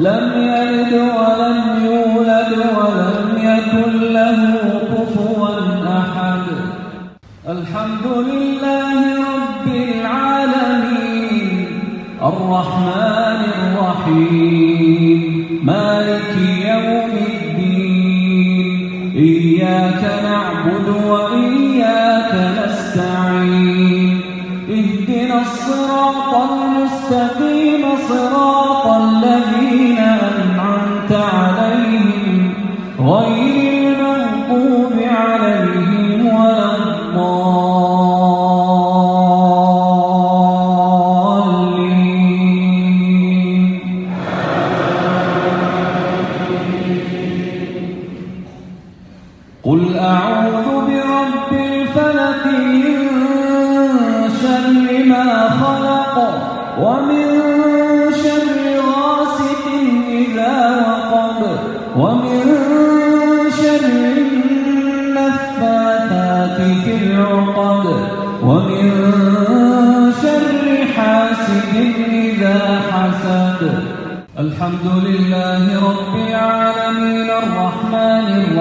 لم يلد ولم يولد ولم يكن له كفوا أحد. الحمد لله رب العالمين. الرحمن الرحيم. مالك يوم الدين. إياك نعبد وإياك نستعين. اهدنا الصراط المستقيم صراط قل أعوذ برب الفلق من شر ما خلق ومن شر غاسق إذا وقب ومن شر النفاثات في العقد ومن شر حاسد إذا حسد الحمد لله رب العالمين الرحمن الرحيم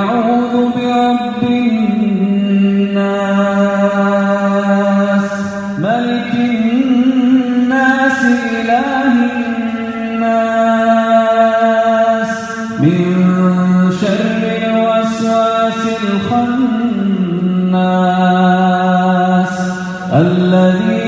أعوذ برب الناس ملك الناس إله الناس. من شر الخناس الذي